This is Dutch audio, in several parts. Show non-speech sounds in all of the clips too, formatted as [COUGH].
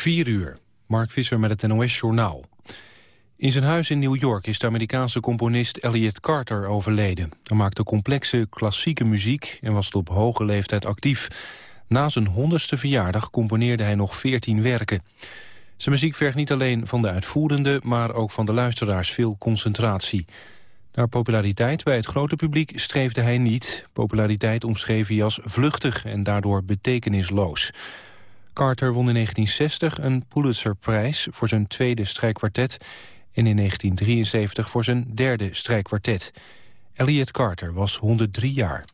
4 uur. Mark Visser met het NOS-journaal. In zijn huis in New York is de Amerikaanse componist Elliot Carter overleden. Hij maakte complexe klassieke muziek en was op hoge leeftijd actief. Na zijn honderdste verjaardag componeerde hij nog 14 werken. Zijn muziek vergt niet alleen van de uitvoerende, maar ook van de luisteraars veel concentratie. Naar populariteit bij het grote publiek streefde hij niet. Populariteit omschreef hij als vluchtig en daardoor betekenisloos. Carter won in 1960 een Pulitzerprijs voor zijn tweede strijkkwartet... en in 1973 voor zijn derde strijkkwartet. Elliot Carter was 103 jaar.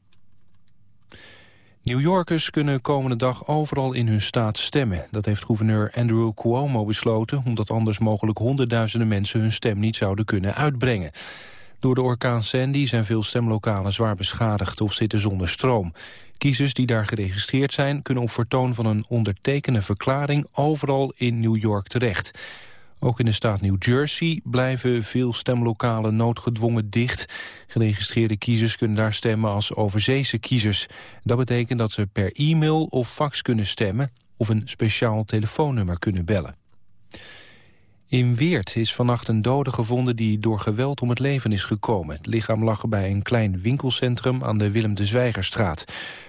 New Yorkers kunnen komende dag overal in hun staat stemmen. Dat heeft gouverneur Andrew Cuomo besloten... omdat anders mogelijk honderdduizenden mensen hun stem niet zouden kunnen uitbrengen. Door de orkaan Sandy zijn veel stemlokalen zwaar beschadigd of zitten zonder stroom. Kiezers die daar geregistreerd zijn kunnen op vertoon van een ondertekende verklaring overal in New York terecht. Ook in de staat New Jersey blijven veel stemlokalen noodgedwongen dicht. Geregistreerde kiezers kunnen daar stemmen als overzeese kiezers. Dat betekent dat ze per e-mail of fax kunnen stemmen... of een speciaal telefoonnummer kunnen bellen. In Weert is vannacht een dode gevonden die door geweld om het leven is gekomen. Het lichaam lag bij een klein winkelcentrum aan de Willem de Zwijgerstraat.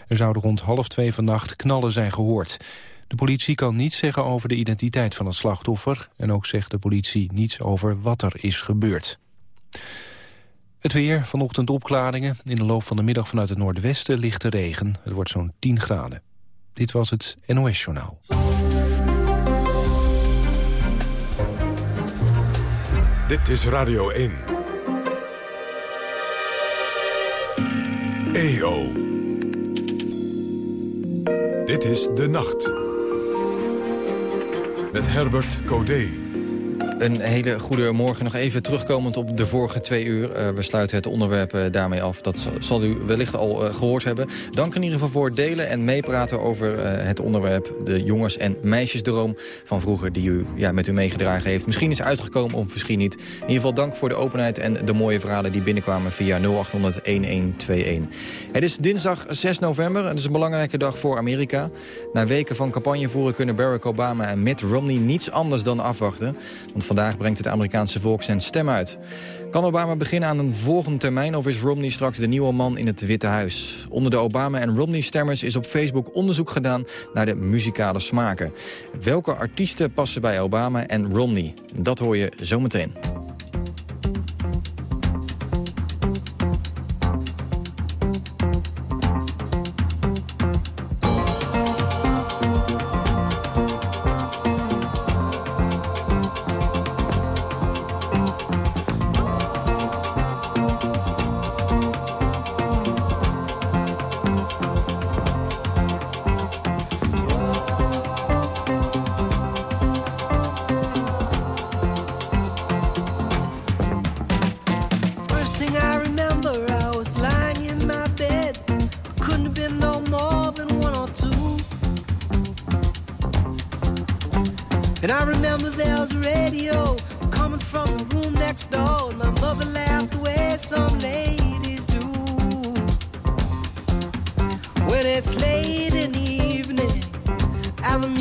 Er zouden rond half twee vannacht knallen zijn gehoord. De politie kan niets zeggen over de identiteit van het slachtoffer... en ook zegt de politie niets over wat er is gebeurd. Het weer, vanochtend opklaringen. In de loop van de middag vanuit het noordwesten ligt de regen. Het wordt zo'n 10 graden. Dit was het NOS Journaal. Dit is Radio 1. EO. Dit is De Nacht. Met Herbert Codé. Een hele goede morgen. Nog even terugkomend op de vorige twee uur. Uh, we sluiten het onderwerp uh, daarmee af. Dat zal u wellicht al uh, gehoord hebben. Dank in ieder geval voor het delen en meepraten over het onderwerp... de jongens- en meisjesdroom van vroeger die u ja, met u meegedragen heeft. Misschien is uitgekomen of misschien niet. In ieder geval dank voor de openheid en de mooie verhalen die binnenkwamen... via 0800-1121. Het is dinsdag 6 november en het is een belangrijke dag voor Amerika. Na weken van campagnevoeren kunnen Barack Obama en Mitt Romney niets anders dan afwachten. Want vandaag brengt het Amerikaanse volk zijn stem uit. Kan Obama beginnen aan een volgende termijn of is Romney straks de nieuwe man in het Witte Huis? Onder de Obama- en Romney-stemmers is op Facebook onderzoek gedaan naar de muzikale smaken. Welke artiesten passen bij Obama en Romney? Dat hoor je zometeen.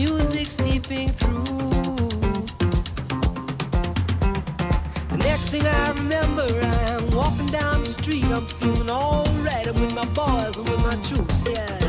music seeping through. The next thing I remember, I'm walking down the street. I'm feeling alright. I'm with my boys and with my troops, yeah.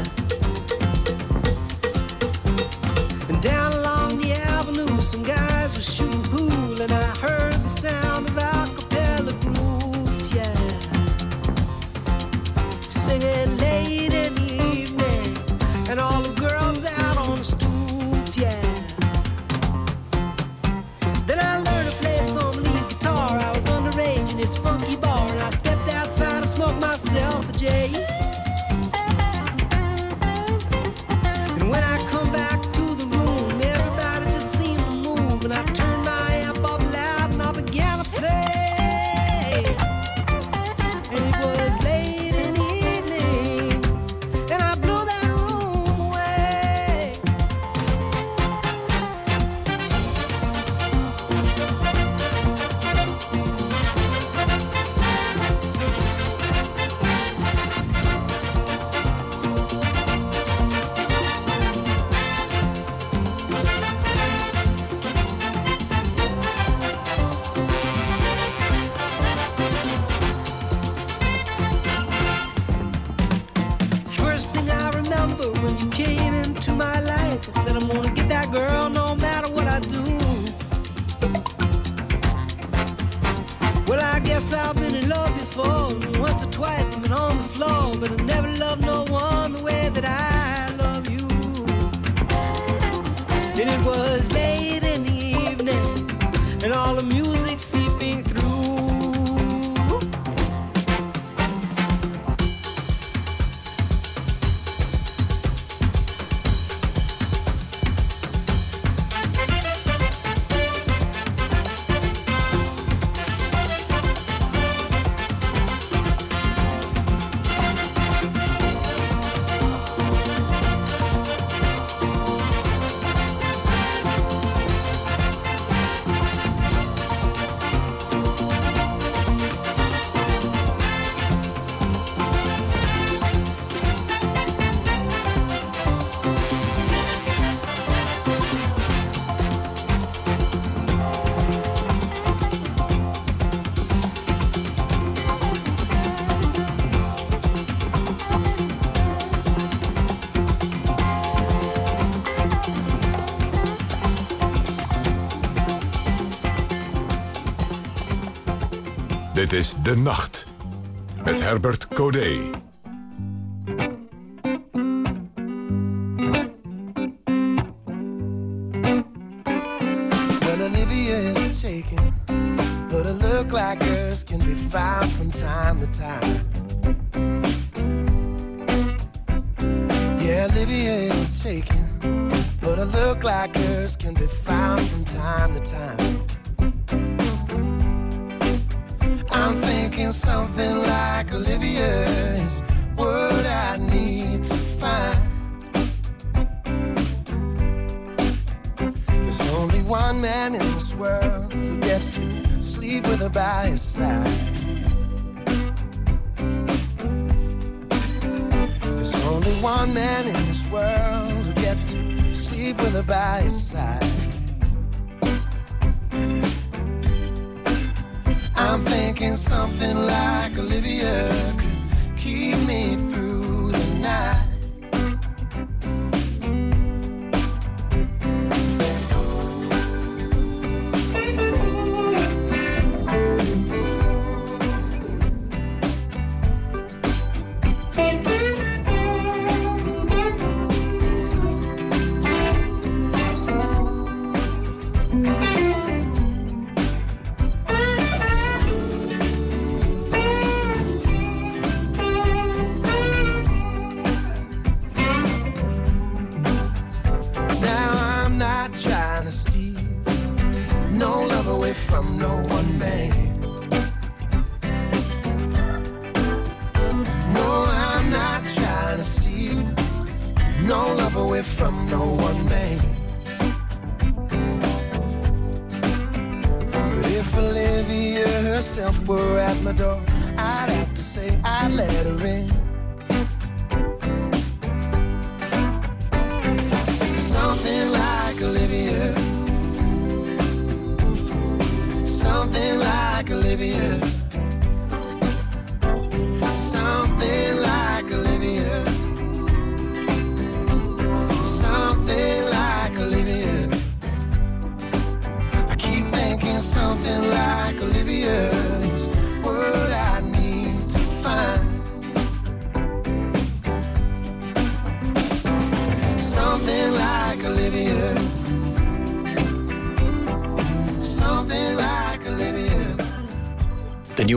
Dit is De Nacht. Met Herbert Codé. By side. I'm thinking something like Olivia could keep me through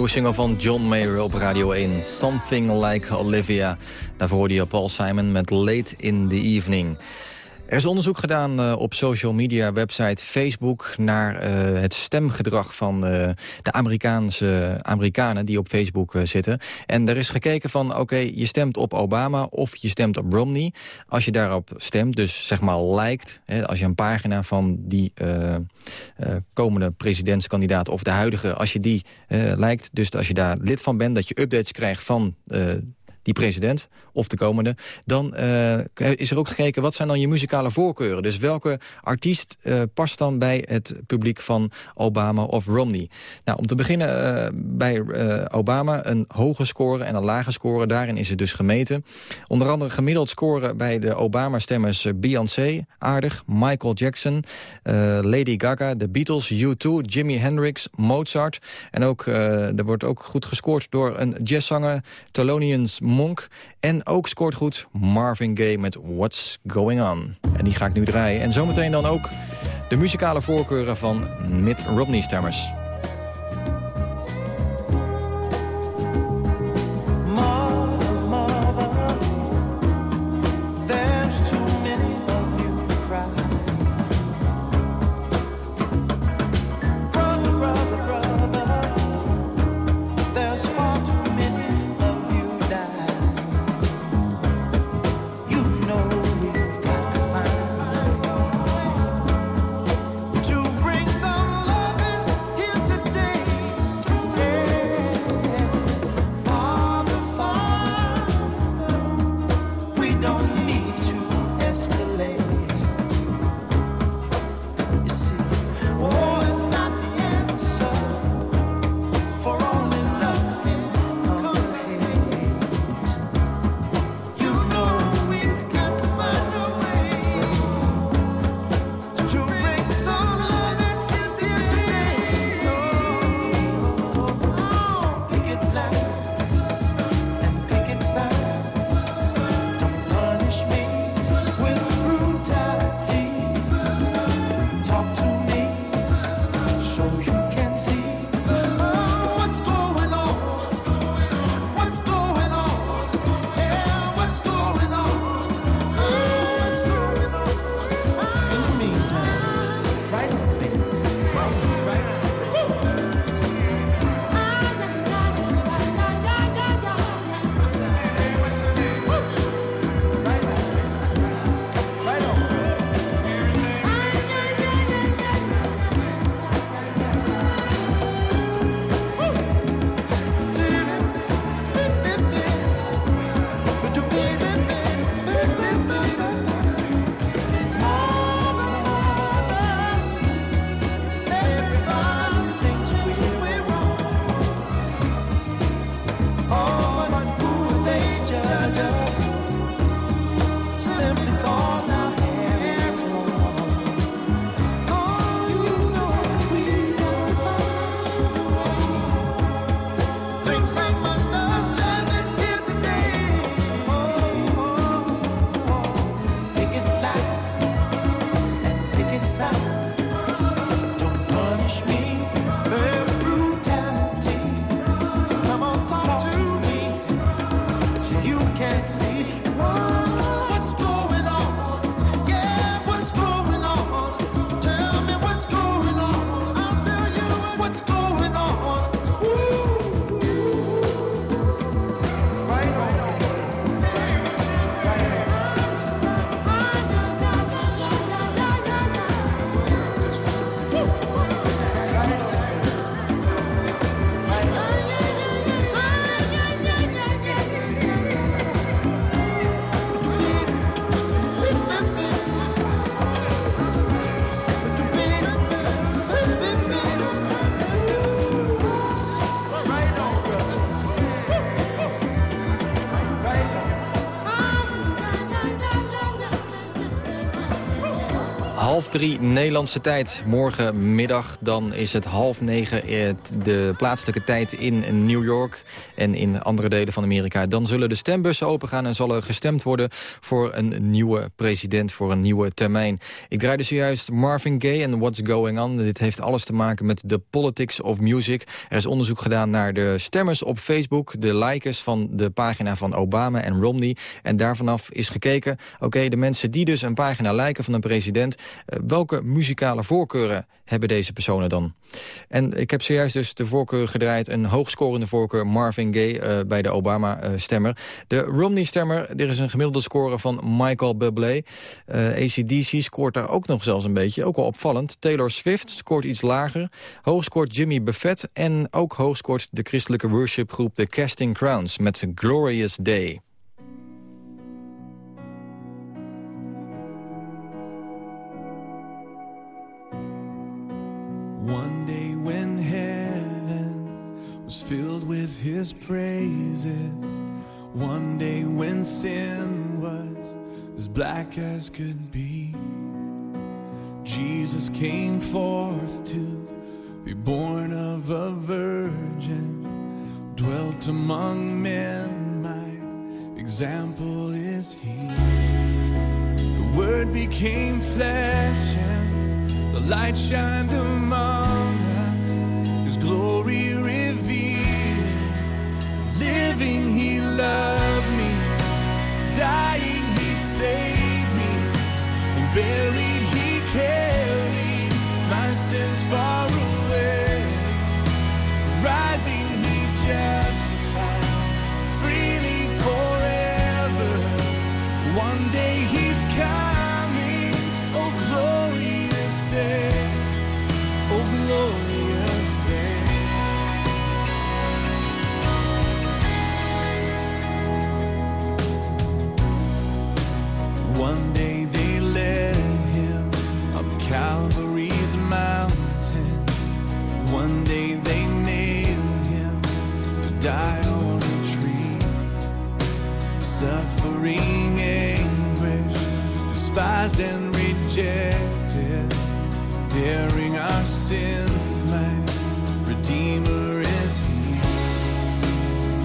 nieuwe single van John Mayer op Radio 1, Something Like Olivia. Daarvoor hoorde je Paul Simon met Late in the Evening. Er is onderzoek gedaan uh, op social media website Facebook... naar uh, het stemgedrag van uh, de Amerikaanse Amerikanen die op Facebook zitten. En er is gekeken van, oké, je stemt op Obama of je stemt op Romney. Als je daarop stemt, dus zeg maar lijkt... Als je een pagina van die komende presidentskandidaat... of de huidige, als je die lijkt, dus als je daar lid van bent... dat je updates krijgt van die president of de komende... dan uh, is er ook gekeken wat zijn dan je muzikale voorkeuren. Dus welke artiest uh, past dan bij het publiek van Obama of Romney. Nou, om te beginnen uh, bij Obama een hoge score en een lage score. Daarin is het dus gemeten. Onder andere gemiddeld scoren bij de Obama-stemmers Beyoncé, aardig, Michael Jackson, Lady Gaga, de Beatles, U2, Jimi Hendrix, Mozart. En ook, er wordt ook goed gescoord door een jazzzanger, Thelonious Monk. En ook scoort goed Marvin Gaye met What's Going On. En die ga ik nu draaien. En zometeen dan ook de muzikale voorkeuren van Mitt Romney-stemmers. sexy. Drie Nederlandse tijd. Morgenmiddag dan is het half negen de plaatselijke tijd in New York en in andere delen van Amerika. Dan zullen de stembussen opengaan en zal er gestemd worden voor een nieuwe president, voor een nieuwe termijn. Ik draaide zojuist Marvin Gaye en What's Going On. Dit heeft alles te maken met de politics of music. Er is onderzoek gedaan naar de stemmers op Facebook, de likers van de pagina van Obama en Romney. En daarvanaf is gekeken, oké, de mensen die dus een pagina liken van een president... Eh, welke muzikale voorkeuren hebben deze personen dan? En ik heb zojuist dus de voorkeur gedraaid, een hoogscorende voorkeur Marvin Gaye uh, bij de Obama-stemmer. de Romney-stemmer, er is een gemiddelde score van Michael Bublé. Uh, ACDC scoort daar ook nog zelfs een beetje, ook wel opvallend. Taylor Swift scoort iets lager. Hoog scoort Jimmy Buffett en ook hoog scoort de christelijke worshipgroep The Casting Crowns met Glorious Day. His praises. One day when sin was as black as could be. Jesus came forth to be born of a virgin, dwelt among men. My example is he. The word became flesh and the light shined among And despised and rejected, bearing our sins, my Redeemer is He.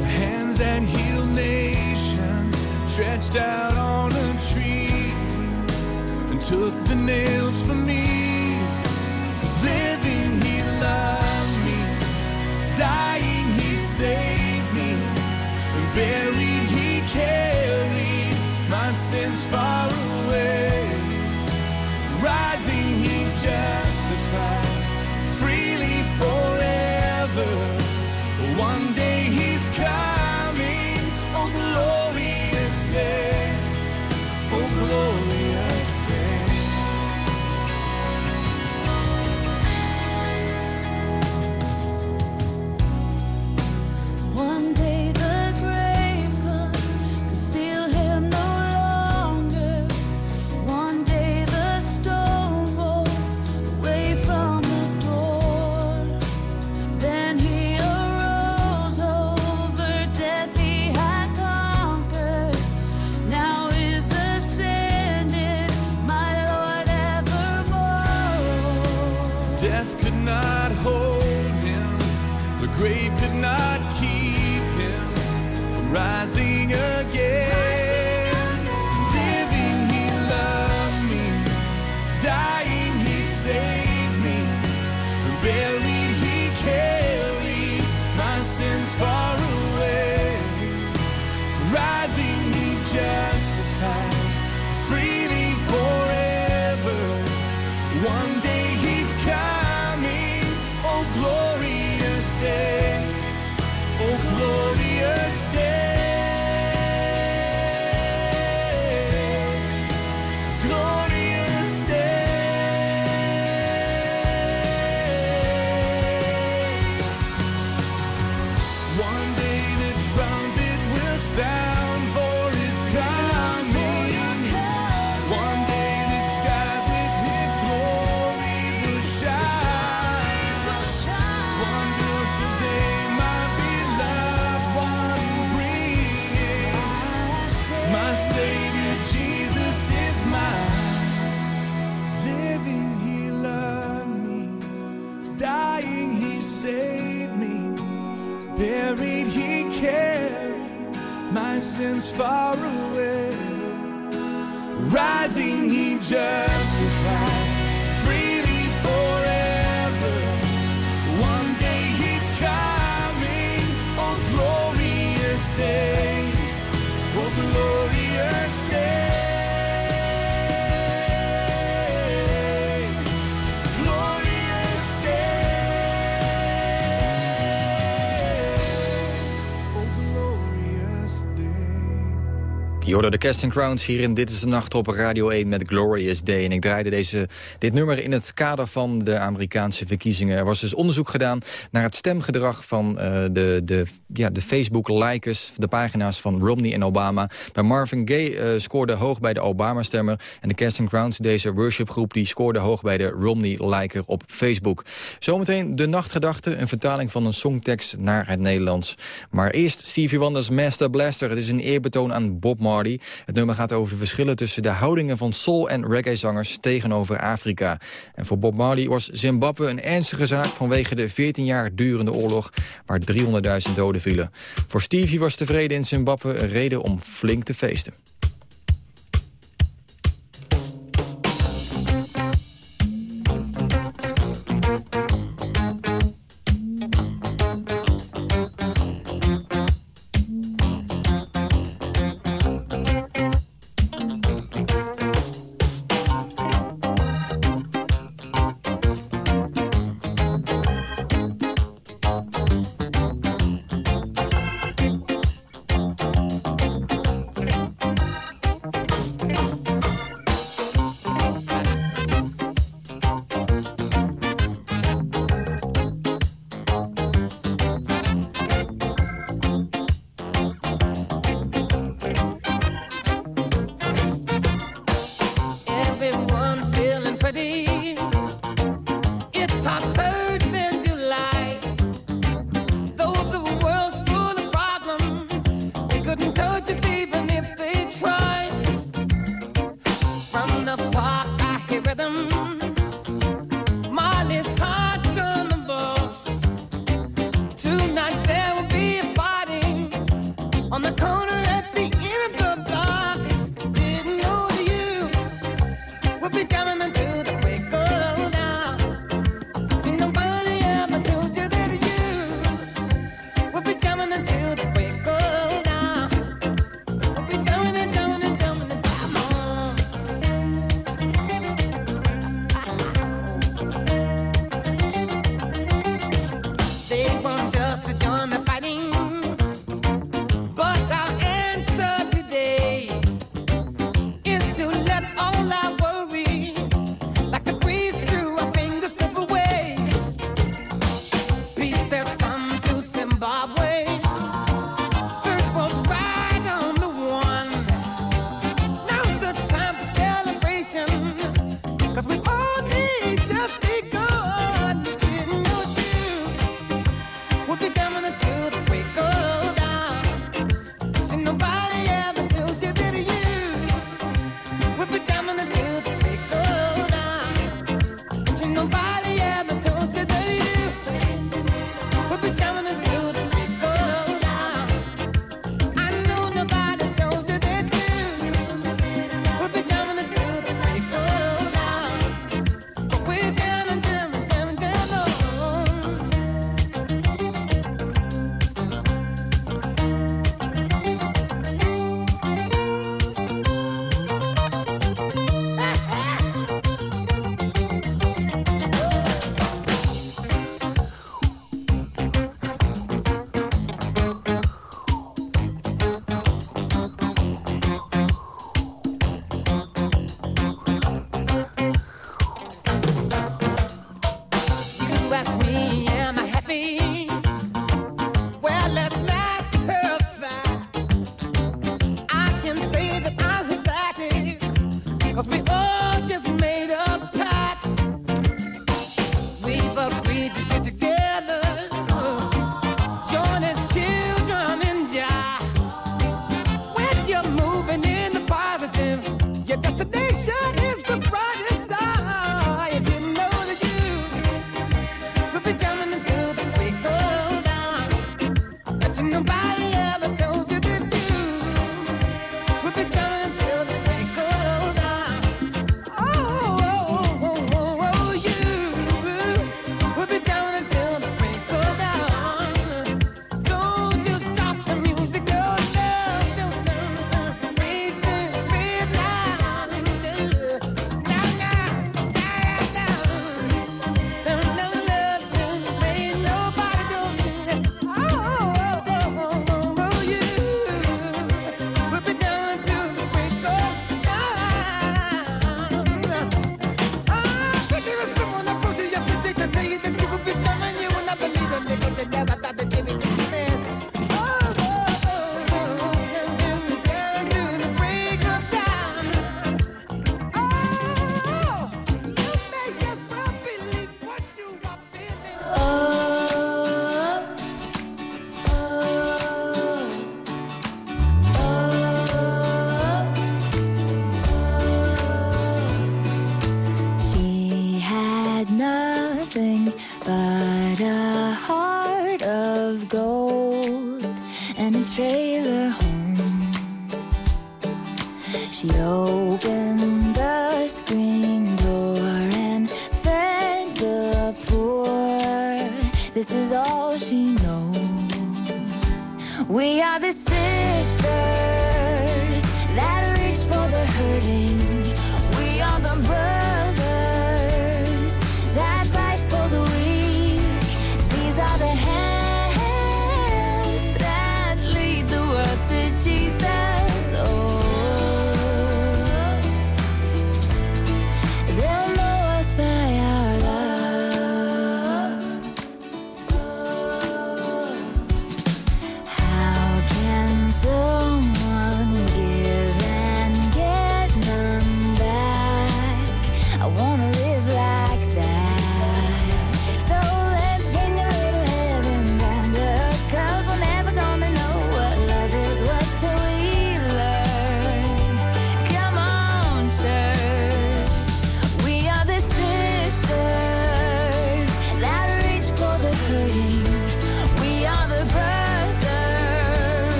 The hands that heal nations stretched out on a tree and took the nails for me. Cause living, He loved me, dying, He saved me, and buried, He carried my sins far away. Yeah. angel. Hoorde de Casting Crowns hier in Dit is de Nacht op Radio 1 met Glorious Day. En ik draaide deze, dit nummer in het kader van de Amerikaanse verkiezingen. Er was dus onderzoek gedaan naar het stemgedrag van uh, de, de, ja, de Facebook-likers... de pagina's van Romney en Obama. Bij Marvin Gaye uh, scoorde hoog bij de Obama-stemmer. En de Casting Crowns, deze worshipgroep, die scoorde hoog bij de Romney-liker op Facebook. Zometeen de nachtgedachte, een vertaling van een songtekst naar het Nederlands. Maar eerst Stevie Wonder's Master Blaster. Het is een eerbetoon aan Bob Marley het nummer gaat over de verschillen tussen de houdingen van soul- en reggae-zangers tegenover Afrika. En voor Bob Marley was Zimbabwe een ernstige zaak vanwege de 14 jaar durende oorlog waar 300.000 doden vielen. Voor Stevie was tevreden in Zimbabwe een reden om flink te feesten.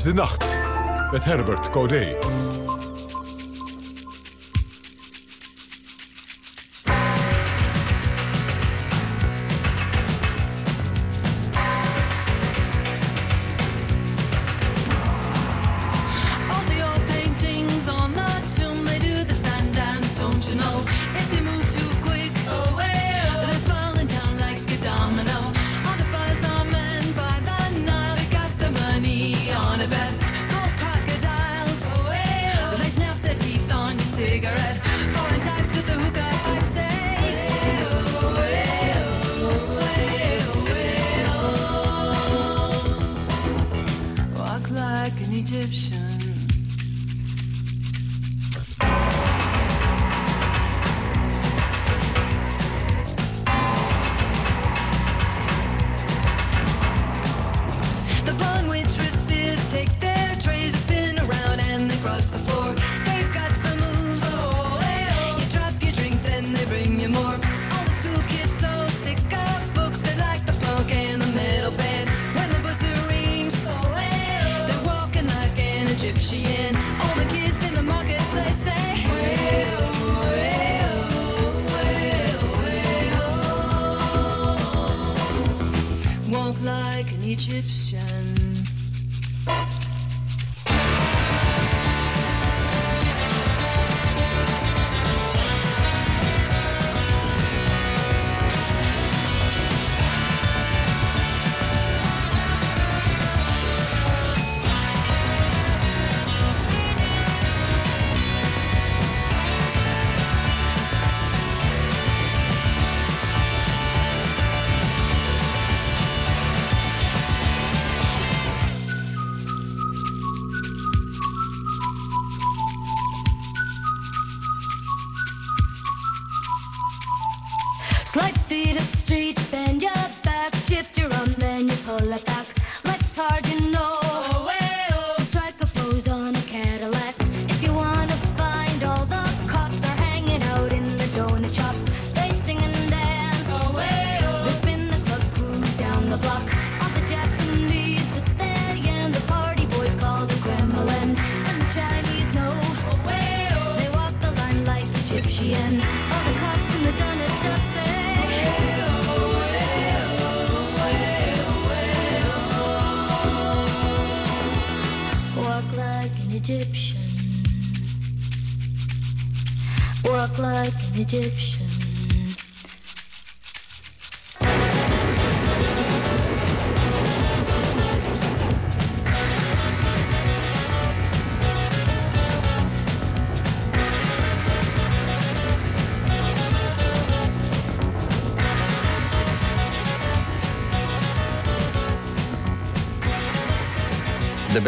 Is de nacht met Herbert Codé.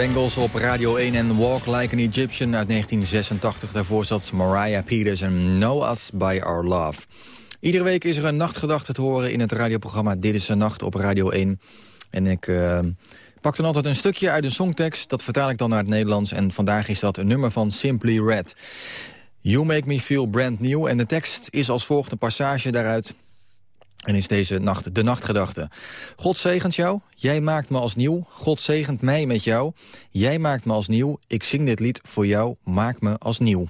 Bengals op Radio 1 en Walk Like an Egyptian uit 1986. Daarvoor zat Mariah Peters en Know Us By Our Love. Iedere week is er een nachtgedachte te horen in het radioprogramma Dit is de Nacht op Radio 1. En ik uh, pak dan altijd een stukje uit een songtekst. Dat vertaal ik dan naar het Nederlands. En vandaag is dat een nummer van Simply Red. You Make Me Feel Brand New. En de tekst is als volgt een passage daaruit. En is deze nacht de nachtgedachte. God zegent jou, jij maakt me als nieuw. God zegent mij met jou, jij maakt me als nieuw. Ik zing dit lied voor jou, maak me als nieuw.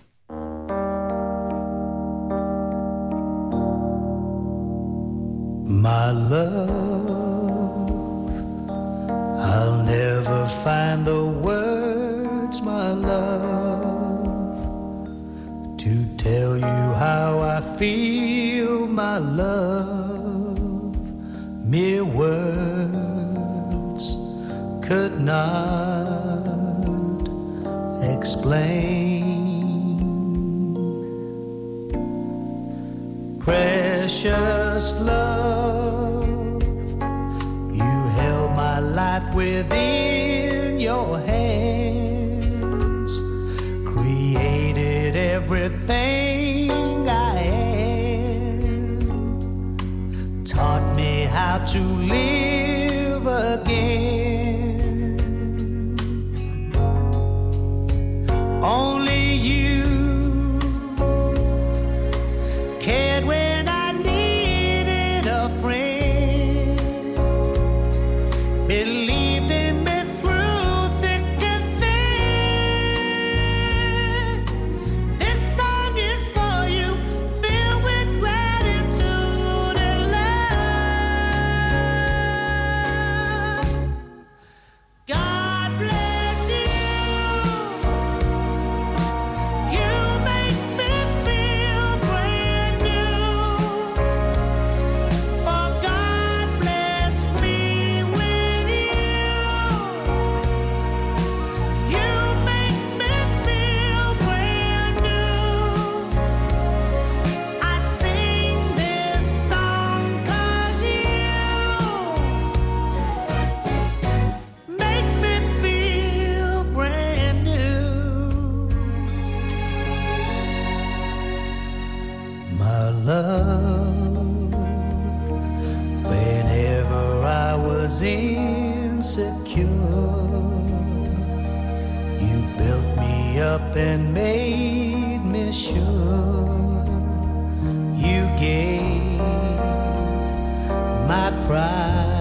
My love, I'll never find the words, my love, to tell you how I feel, my love. Mere words could not explain. Precious love, you held my life within you built me up and made me sure. You gave my pride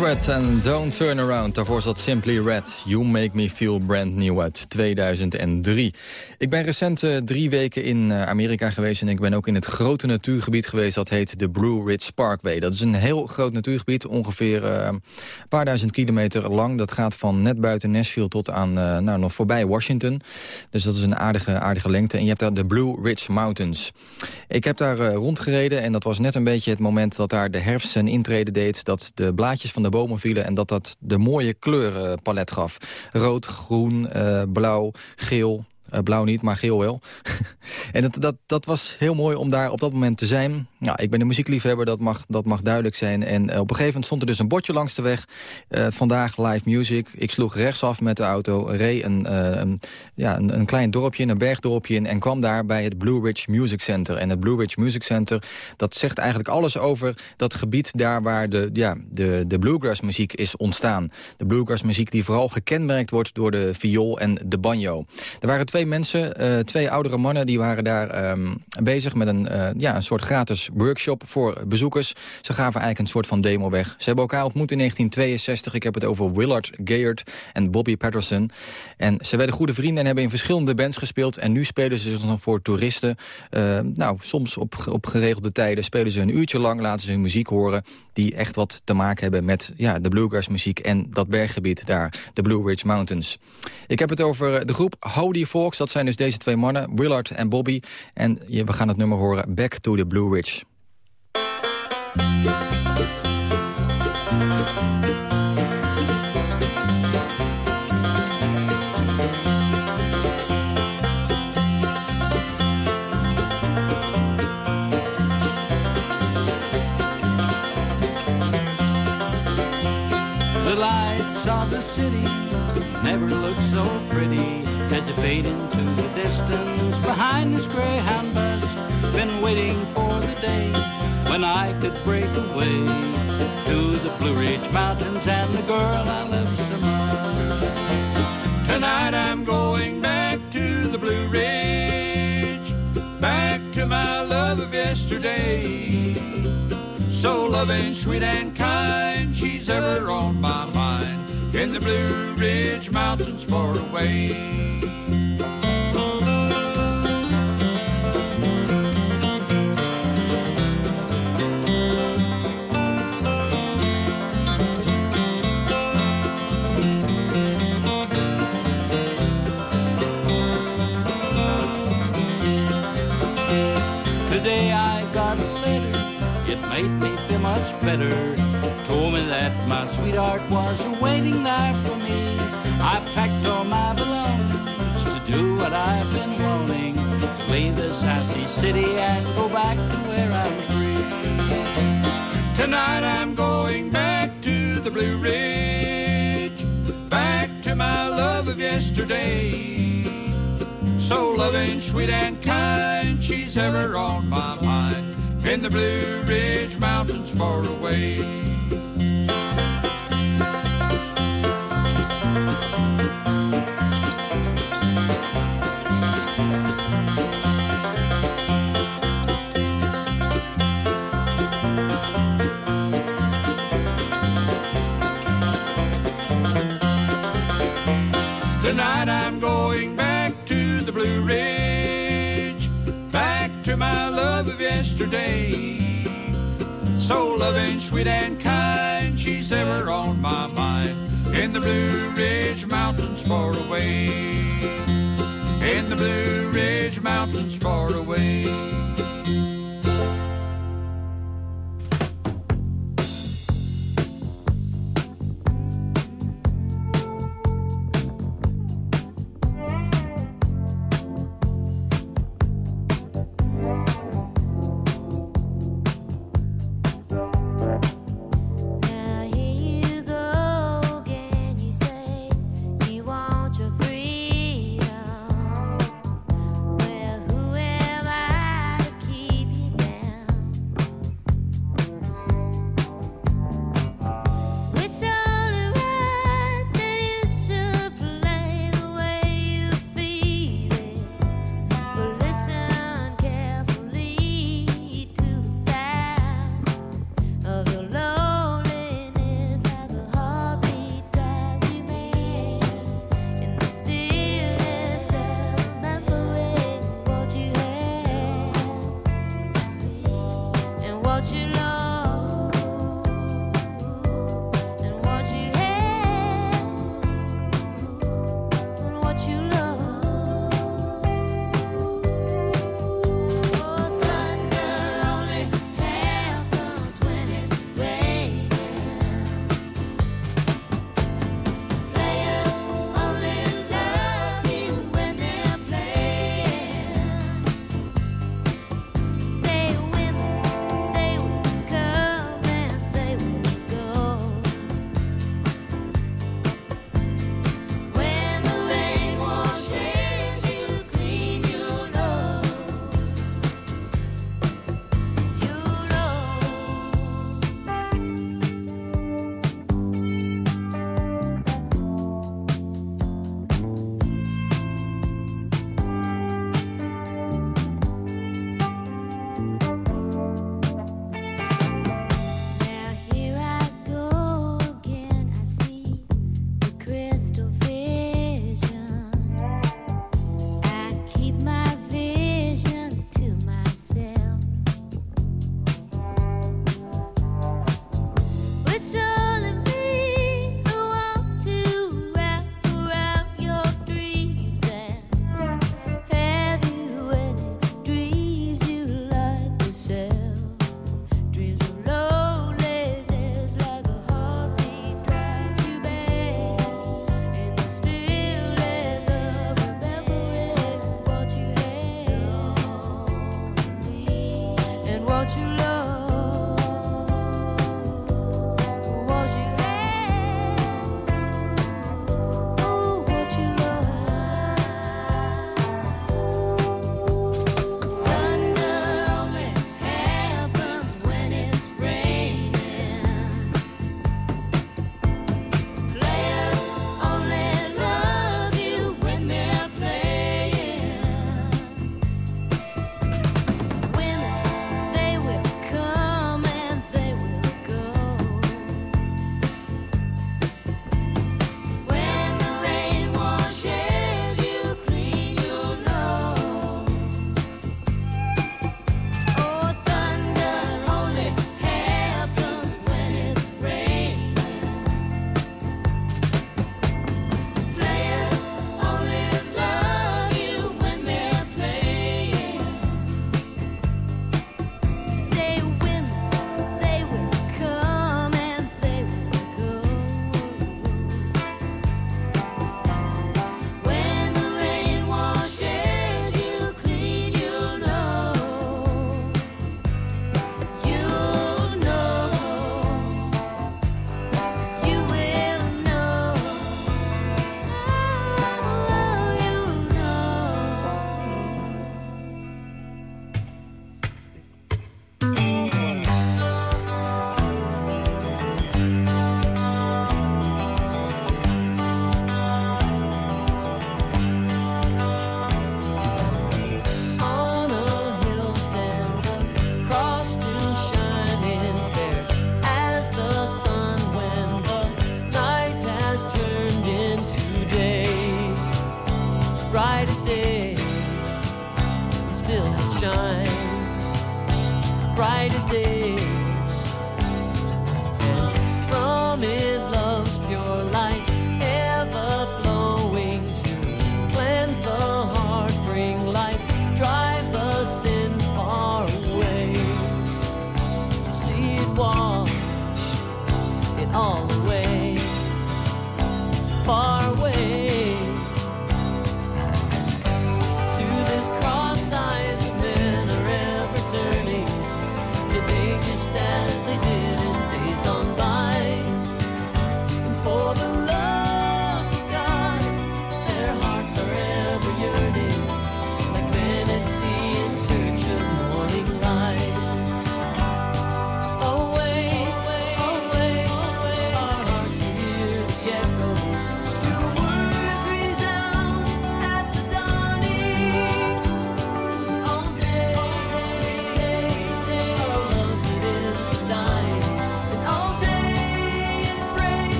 Ashred en Don't Turn Around. Daarvoor zat Simply Red. You Make Me Feel Brand New uit 2003. Ik ben recent eh, drie weken in eh, Amerika geweest... en ik ben ook in het grote natuurgebied geweest... dat heet de Blue Ridge Parkway. Dat is een heel groot natuurgebied, ongeveer eh, een paar duizend kilometer lang. Dat gaat van net buiten Nashville tot aan, nou, nog voorbij Washington. Dus dat is een aardige, aardige lengte. En je hebt daar de Blue Ridge Mountains. Ik heb daar rondgereden en dat was net een beetje het moment... dat daar de herfst zijn intrede deed, dat de blaadjes van de bomen vielen... en dat dat de mooie kleurenpalet gaf. Rood, groen, blauw, geel... Eh, blauw niet, maar geel wel. [LAUGHS] en dat, dat, dat was heel mooi om daar op dat moment te zijn. Nou, ik ben een muziekliefhebber, dat mag, dat mag duidelijk zijn. En eh, op een gegeven moment stond er dus een bordje langs de weg. Eh, vandaag live music. Ik sloeg rechtsaf met de auto, reed een, ja, een, een klein dorpje, een bergdorpje in... en kwam daar bij het Blue Ridge Music Center. En het Blue Ridge Music Center, dat zegt eigenlijk alles over dat gebied... daar waar de, ja, de, de bluegrass muziek is ontstaan. De bluegrass muziek die vooral gekenmerkt wordt door de viool en de banjo. Er waren twee mensen, eh, twee oudere mannen, die waren daar ehm, bezig met een, eh, ja, een soort gratis workshop voor bezoekers. Ze gaven eigenlijk een soort van demo weg. Ze hebben elkaar ontmoet in 1962. Ik heb het over Willard Gayard en Bobby Patterson. En ze werden goede vrienden en hebben in verschillende bands gespeeld. En nu spelen ze zich nog voor toeristen. Eh, nou, soms op, op geregelde tijden spelen ze een uurtje lang, laten ze hun muziek horen. Die echt wat te maken hebben met ja, de bluegrass muziek en dat berggebied daar, de Blue Ridge Mountains. Ik heb het over de groep Howdy Dat zijn dus deze twee mannen, Willard en Bobby. En we gaan het nummer horen, Back to the Blue Ridge. The lights of the city never look so pretty as they fade into the distance behind this Greyhound bus. Been waiting for the day when I could break away to the Blue Ridge Mountains and the girl I love so much. Tonight I'm going back to the Blue Ridge, back to my love of yesterday. So loving, sweet and kind, she's ever on my mind. In the Blue Ridge Mountains far away. Better. Told me that my sweetheart was waiting there for me. I packed all my belongings to do what I've been wanting. To leave this icy city and go back to where I'm free. Tonight I'm going back to the Blue Ridge, back to my love of yesterday. So loving, sweet and kind, she's ever on my mind. In the Blue Ridge Mountains far away. So sweet and kind, she's ever on my mind. In the Blue Ridge Mountains far away. In the Blue Ridge Mountains far away.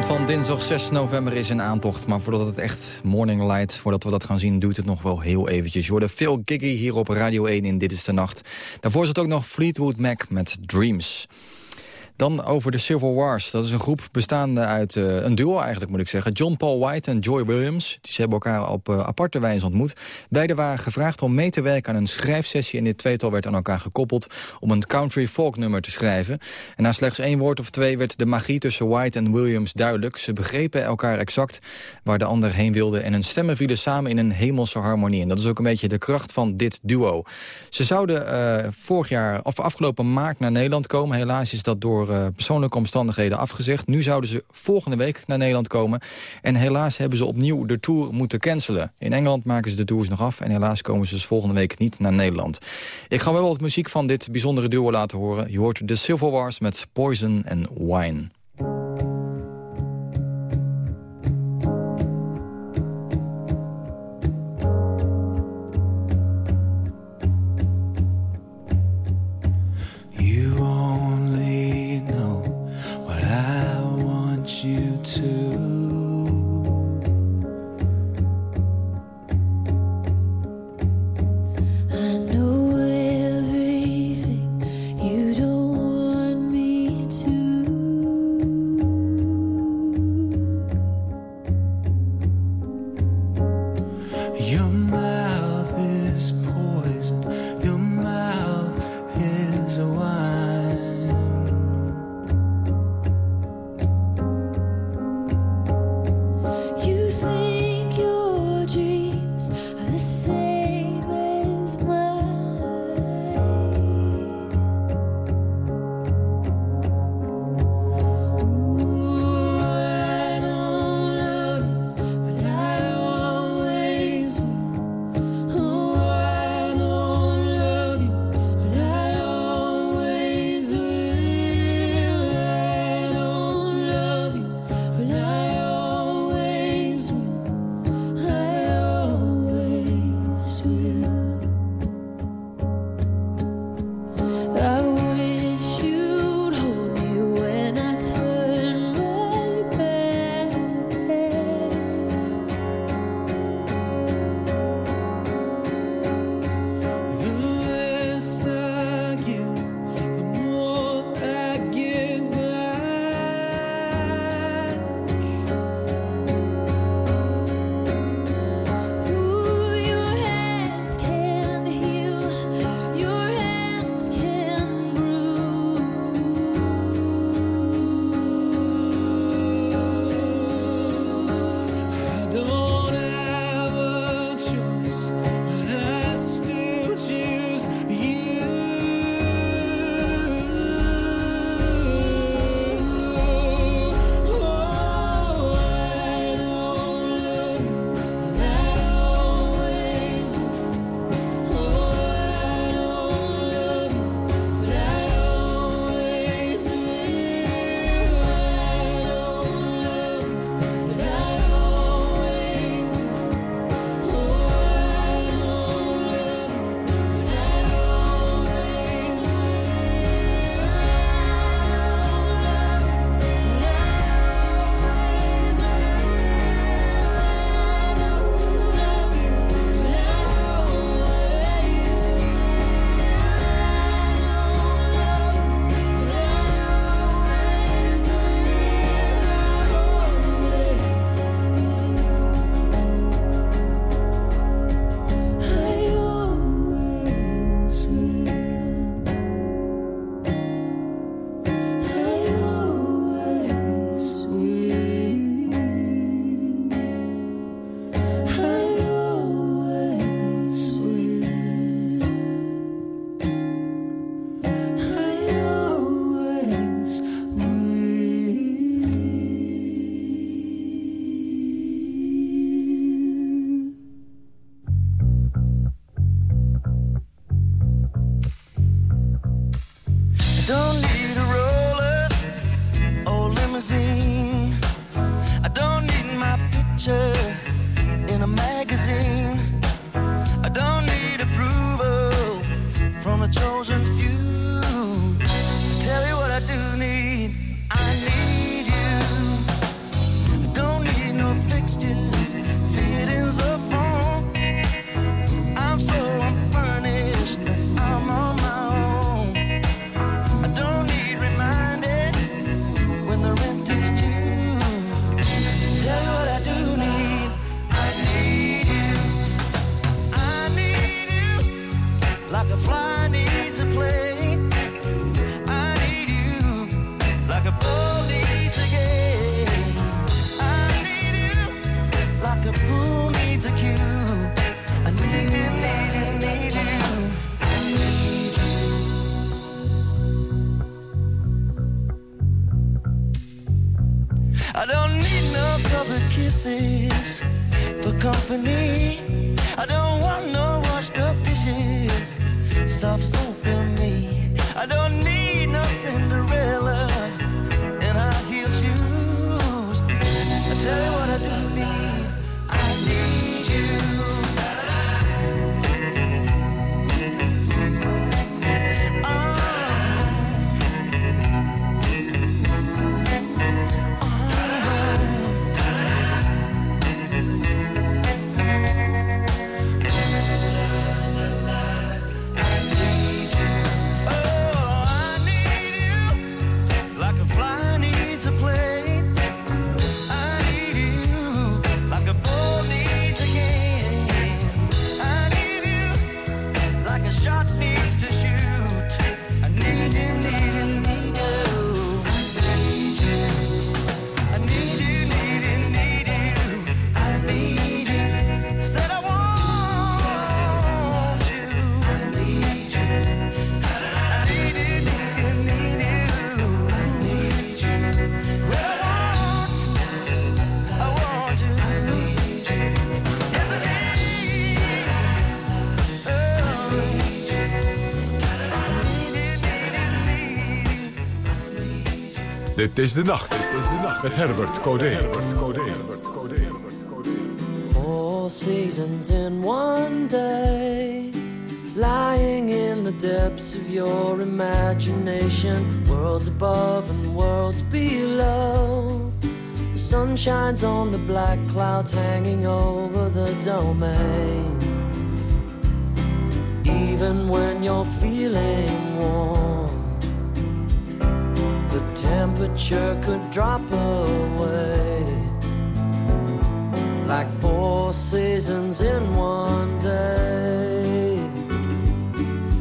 Van dinsdag 6 november is in aantocht. Maar voordat het echt morning light, voordat we dat gaan zien... duurt het nog wel heel eventjes. Je Phil Giggy hier op Radio 1 in Dit is de Nacht. Daarvoor zit ook nog Fleetwood Mac met Dreams. Dan over de Civil Wars. Dat is een groep bestaande uit eh, een duo eigenlijk moet ik zeggen. John Paul White en Joy Williams. Ze hebben elkaar op eh, aparte wijze ontmoet. Beiden waren gevraagd om mee te werken aan een schrijfsessie. En dit tweetal werd aan elkaar gekoppeld om een country folk nummer te schrijven. En na slechts één woord of twee werd de magie tussen White en Williams duidelijk. Ze begrepen elkaar exact waar de ander heen wilde. En hun stemmen vielen samen in een hemelse harmonie. En dat is ook een beetje de kracht van dit duo. Ze zouden eh, vorig jaar, of afgelopen maart naar Nederland komen. Helaas is dat door eh, persoonlijke omstandigheden afgezegd. Nu zouden ze volgende week naar Nederland komen. En helaas hebben ze opnieuw de tour moeten cancelen. In Engeland maken ze de tours nog af. En helaas komen ze dus volgende week niet naar Nederland. Ik ga wel wat muziek van dit bijzondere duo laten horen. Je hoort de Civil Wars met Poison and Wine. Kisses for company. I don't want no washed up dishes, soft soap in me. I don't need no Cinderella Dit is de nacht. Dit is de nacht. Met Herbert Codé. Herbert Codé. Herbert Codé. Four seasons in one day, lying in the depths of your imagination, worlds above and worlds below. The sun shines on the black clouds hanging over the domain. Even when you're feeling warm, temperature could drop away like four seasons in one day.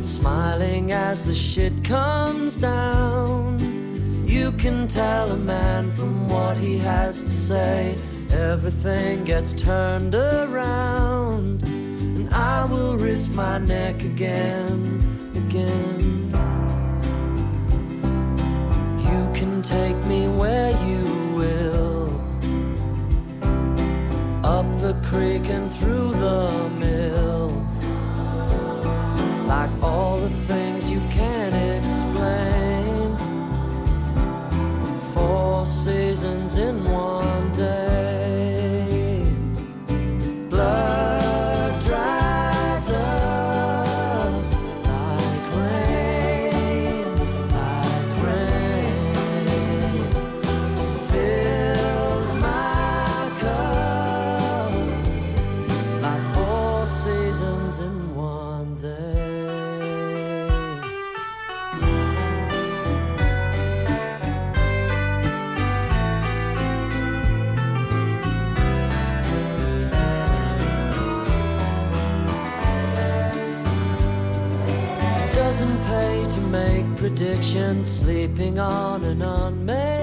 Smiling as the shit comes down, you can tell a man from what he has to say. Everything gets turned around, and I will risk my neck again, again. Take me where you will up the creek and through the mill. Like all the things you can't explain. Four seasons in one day. Blood predictions, sleeping on an unmade